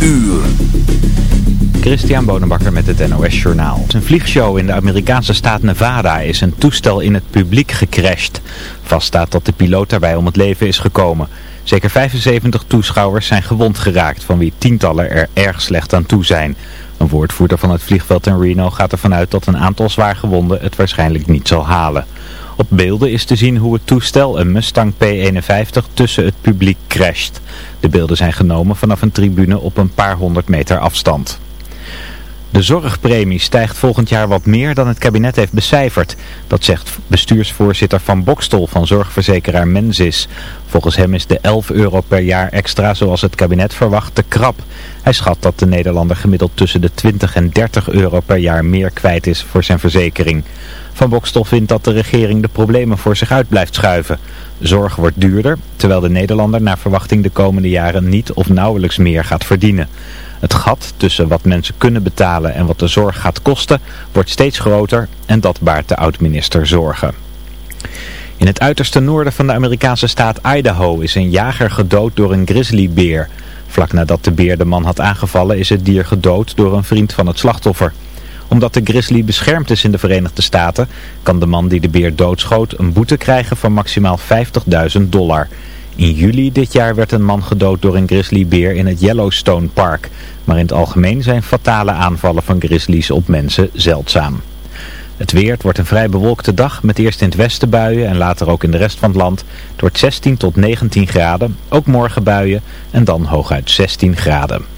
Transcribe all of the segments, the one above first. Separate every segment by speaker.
Speaker 1: uur.
Speaker 2: Christian Bonenbakker met het NOS Journaal. Een vliegshow in de Amerikaanse staat Nevada is een toestel in het publiek gecrashed. Vast staat dat de piloot daarbij om het leven is gekomen. Zeker 75 toeschouwers zijn gewond geraakt, van wie tientallen er erg slecht aan toe zijn. Een woordvoerder van het vliegveld in Reno gaat ervan uit dat een aantal zwaargewonden het waarschijnlijk niet zal halen. Op beelden is te zien hoe het toestel, een Mustang P-51, tussen het publiek crasht. De beelden zijn genomen vanaf een tribune op een paar honderd meter afstand. De zorgpremie stijgt volgend jaar wat meer dan het kabinet heeft becijferd. Dat zegt bestuursvoorzitter Van Bokstol van zorgverzekeraar Mensis. Volgens hem is de 11 euro per jaar extra zoals het kabinet verwacht te krap. Hij schat dat de Nederlander gemiddeld tussen de 20 en 30 euro per jaar meer kwijt is voor zijn verzekering. Van Bokstol vindt dat de regering de problemen voor zich uit blijft schuiven. Zorg wordt duurder, terwijl de Nederlander naar verwachting de komende jaren niet of nauwelijks meer gaat verdienen. Het gat tussen wat mensen kunnen betalen en wat de zorg gaat kosten wordt steeds groter en dat baart de oud-minister zorgen. In het uiterste noorden van de Amerikaanse staat Idaho is een jager gedood door een grizzlybeer. Vlak nadat de beer de man had aangevallen is het dier gedood door een vriend van het slachtoffer. Omdat de grizzly beschermd is in de Verenigde Staten kan de man die de beer doodschoot een boete krijgen van maximaal 50.000 dollar. In juli dit jaar werd een man gedood door een grizzlybeer in het Yellowstone Park. Maar in het algemeen zijn fatale aanvallen van grizzlies op mensen zeldzaam. Het weer, wordt een vrij bewolkte dag met eerst in het westen buien en later ook in de rest van het land. Het wordt 16 tot 19 graden, ook morgen buien en dan hooguit 16 graden.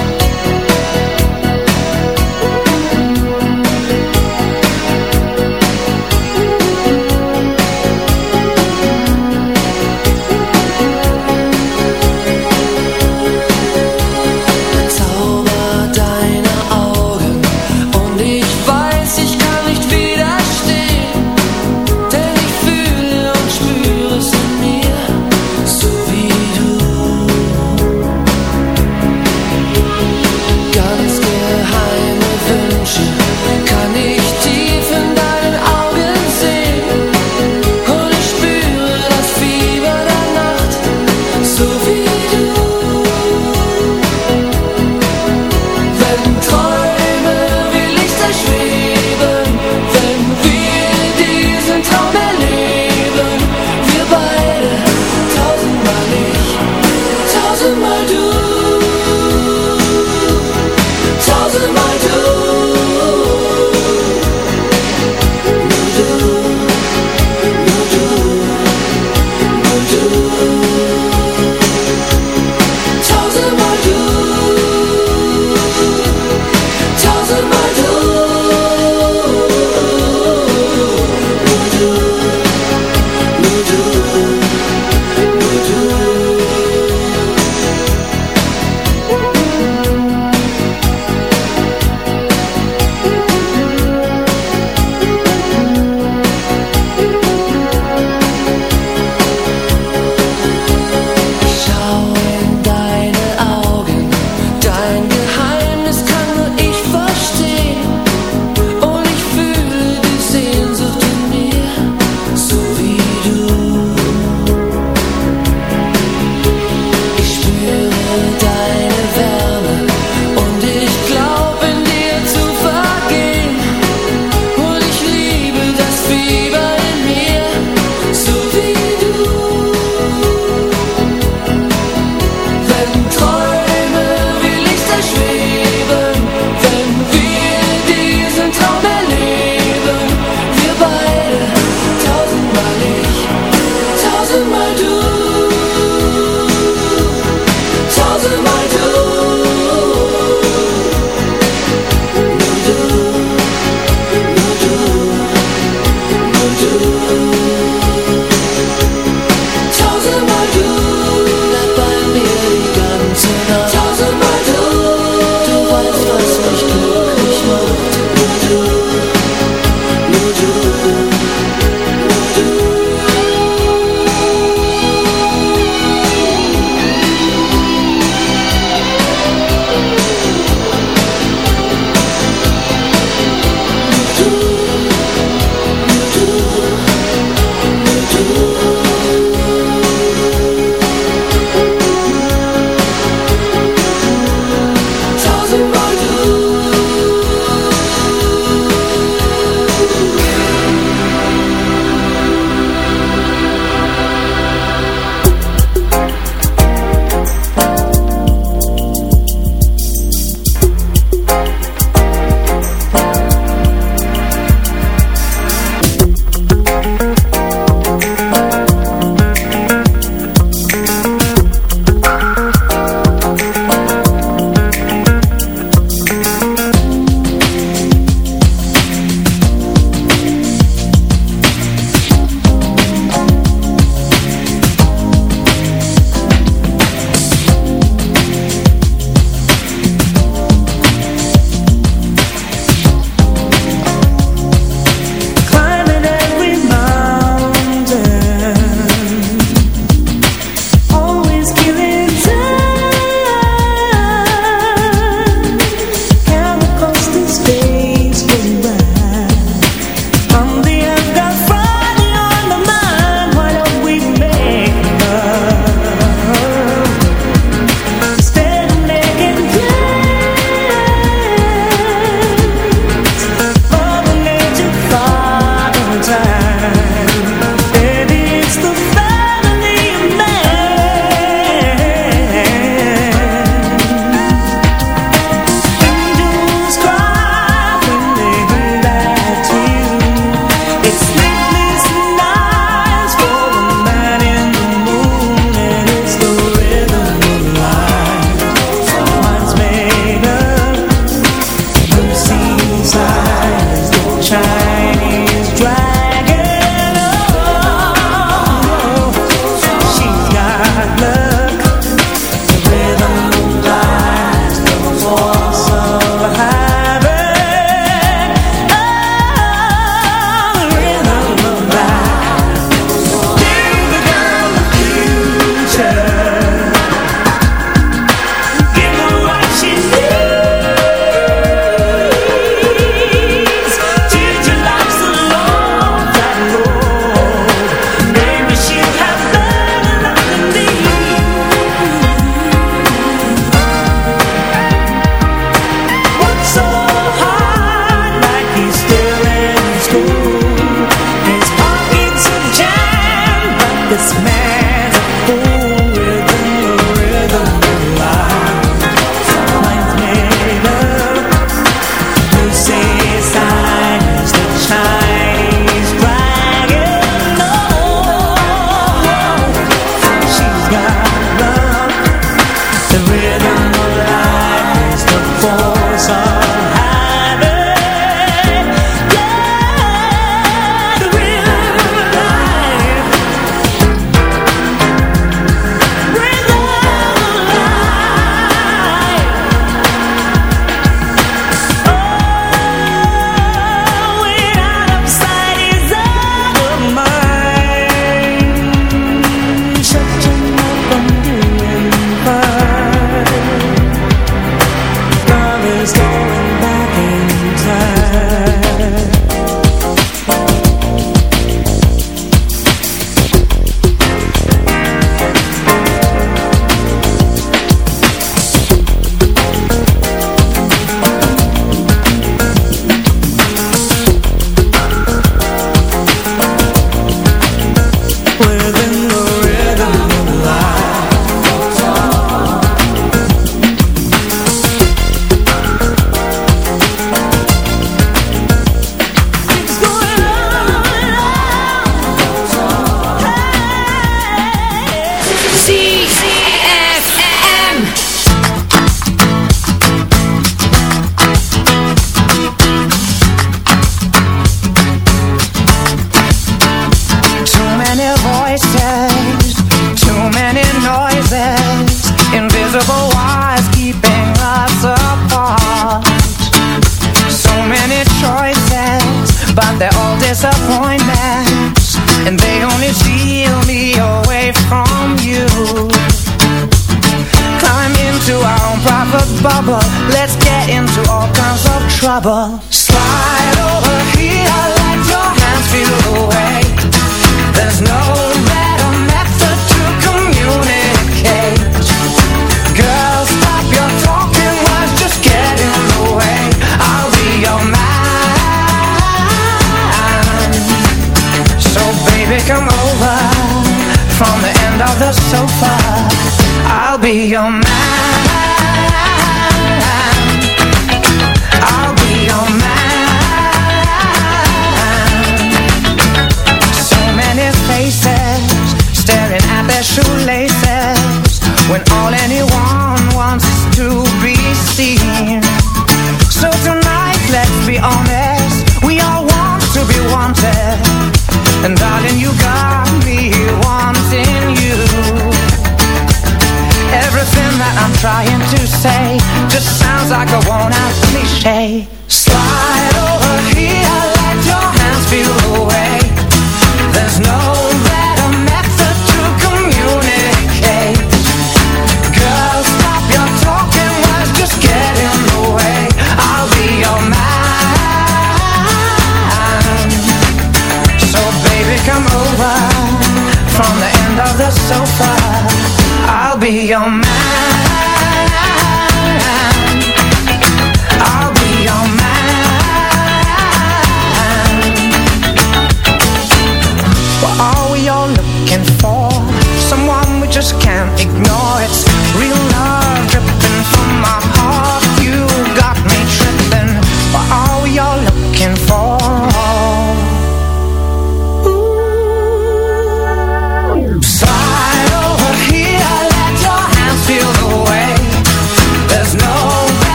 Speaker 3: Your man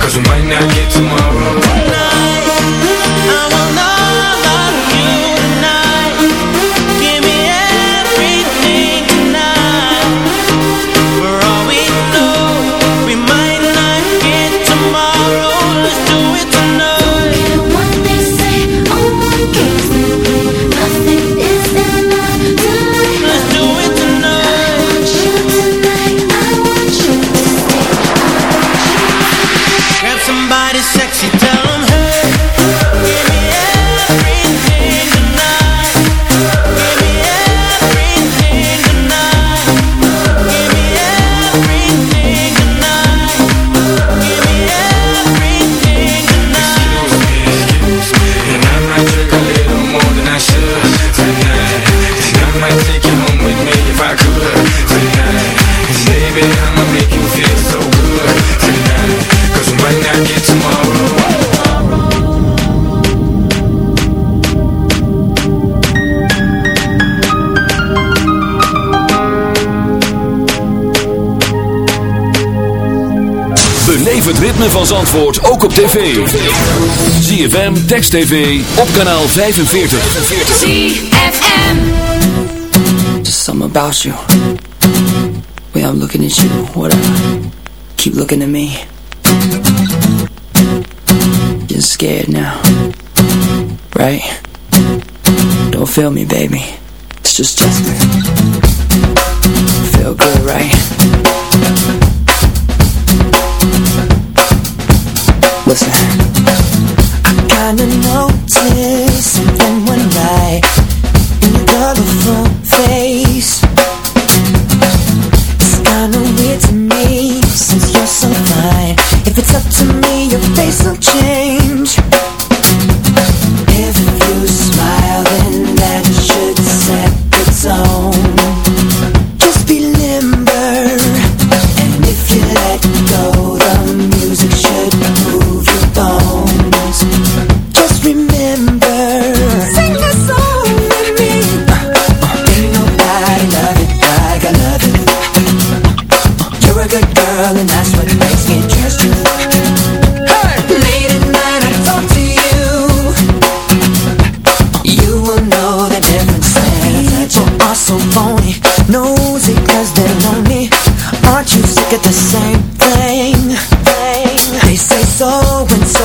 Speaker 4: Cause we might not get tomorrow.
Speaker 5: Give
Speaker 1: ritme van Zandvoort ook op tv. ZFM, Text TV, op kanaal 45.
Speaker 6: ZFM.
Speaker 7: Just something about you. Way I'm looking at you, whatever. Keep looking at me. You're scared now, right? Don't feel me, baby. It's just Justin.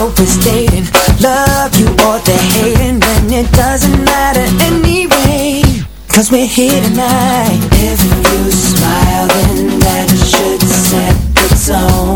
Speaker 7: Love you or they're it doesn't matter anyway. Cause we're here tonight. If you smile, then that should set the tone.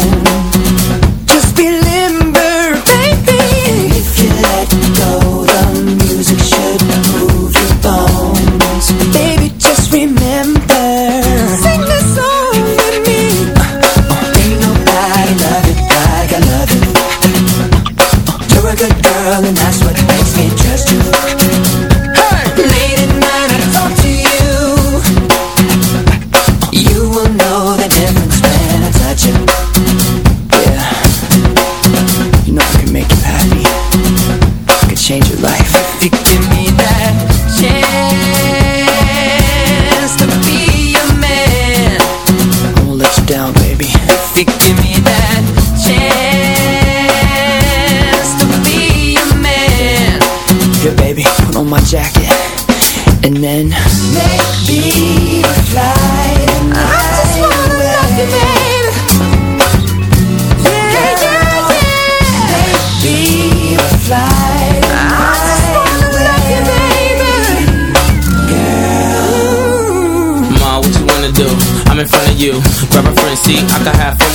Speaker 7: You.
Speaker 8: Grab a friend, see, I can have fun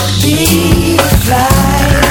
Speaker 7: be right.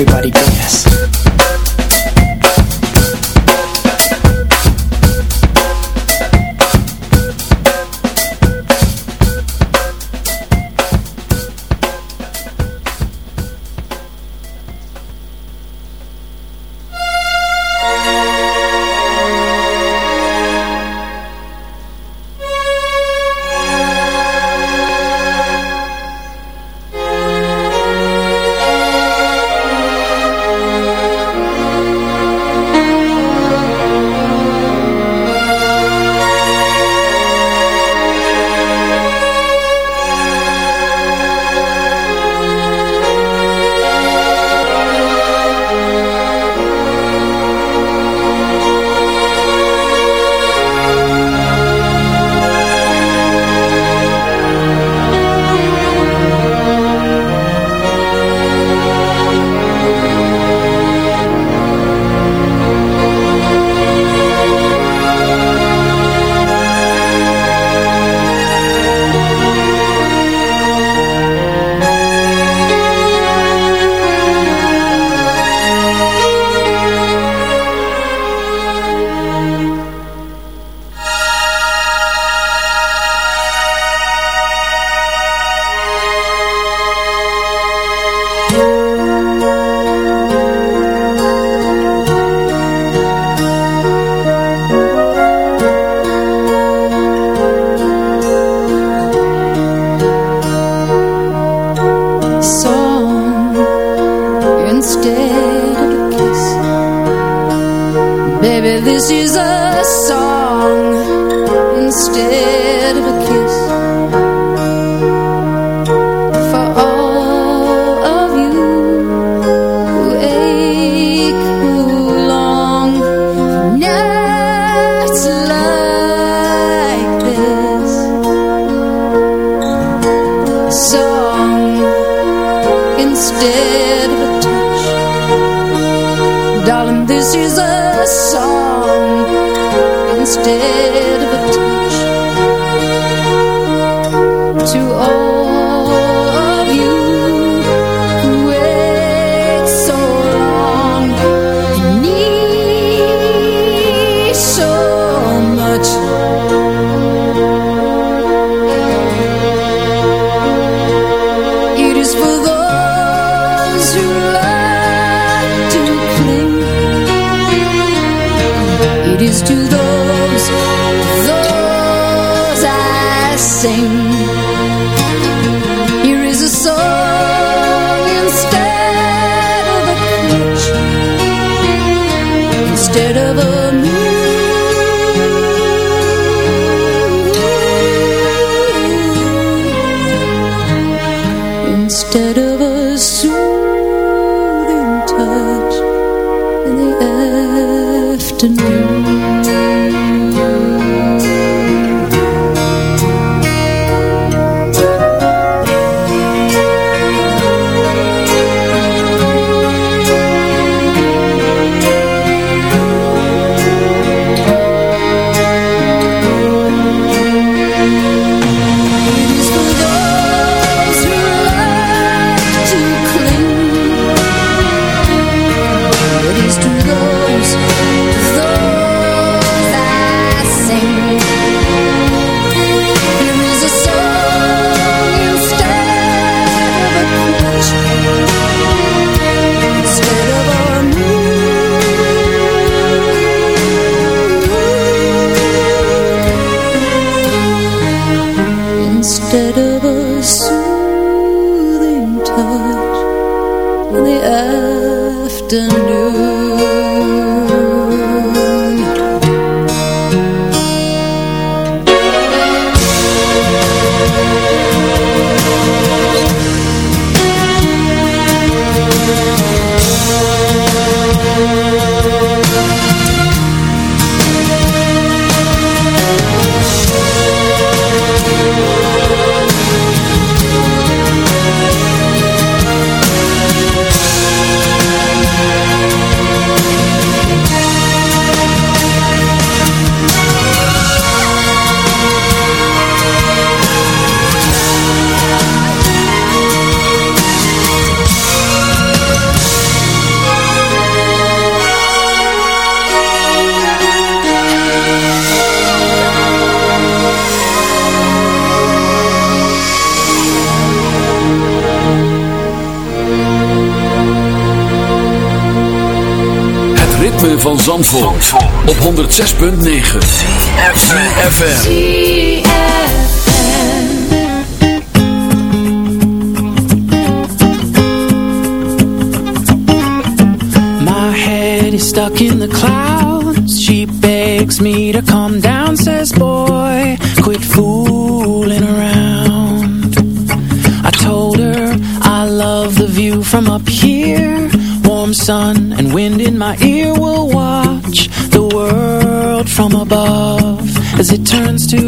Speaker 9: Everybody
Speaker 10: go sing.
Speaker 1: Zandvoort, Zandvoort. op 106.9 CFFM
Speaker 10: My head is stuck in the clouds. She begs me to come down above as it turns to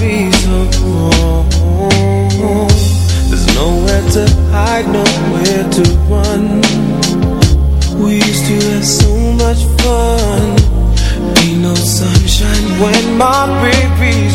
Speaker 10: be so
Speaker 11: warm. There's
Speaker 12: nowhere to hide, nowhere to run. We used to have so much fun. Ain't no sunshine when my baby's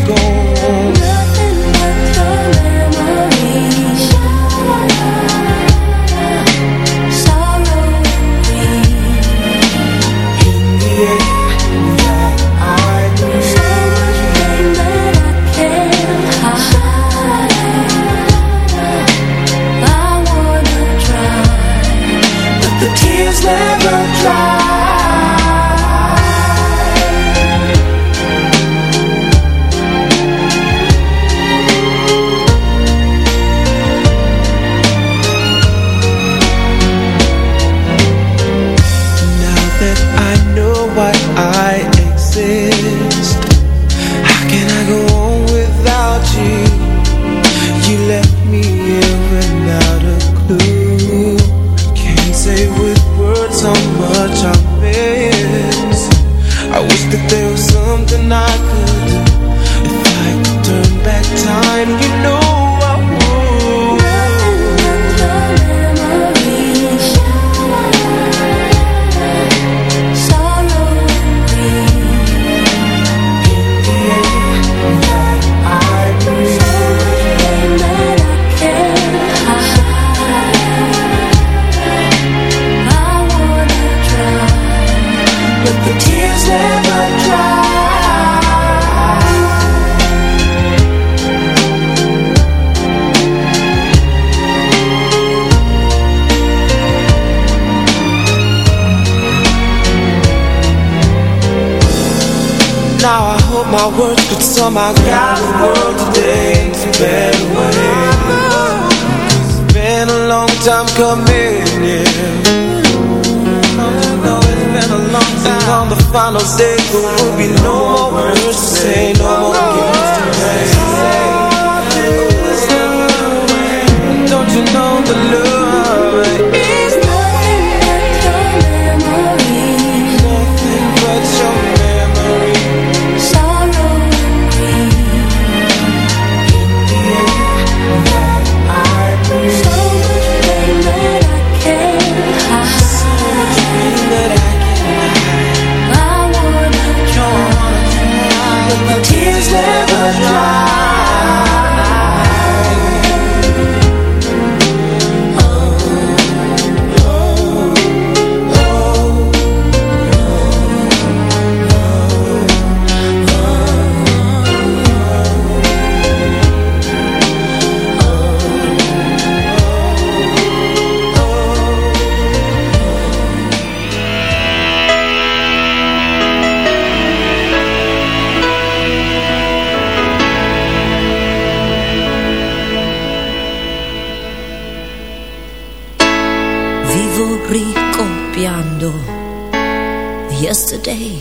Speaker 13: my words could somehow guide the world today to better way. It's been a long time coming, yeah. No, it's been a long time. And on the final day, there will be no more words to say, no more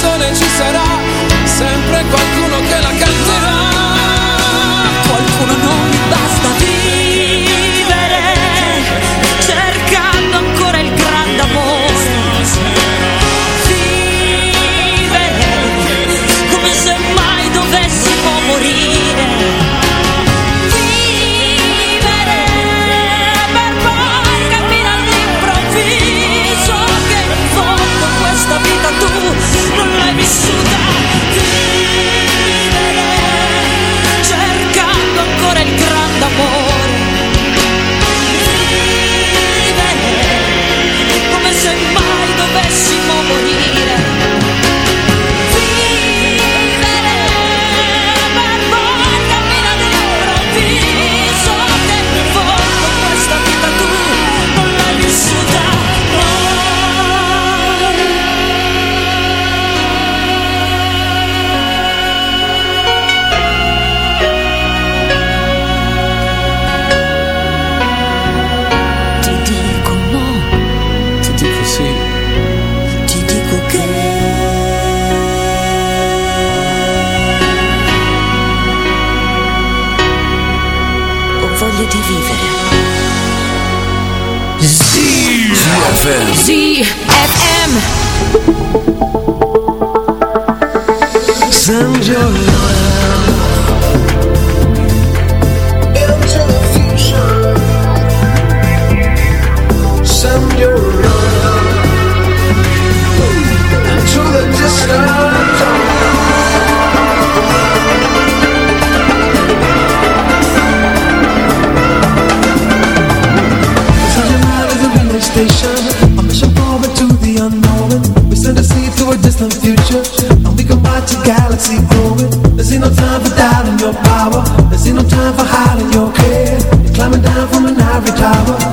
Speaker 13: Canzone ci sarà,
Speaker 1: flower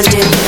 Speaker 1: twisted.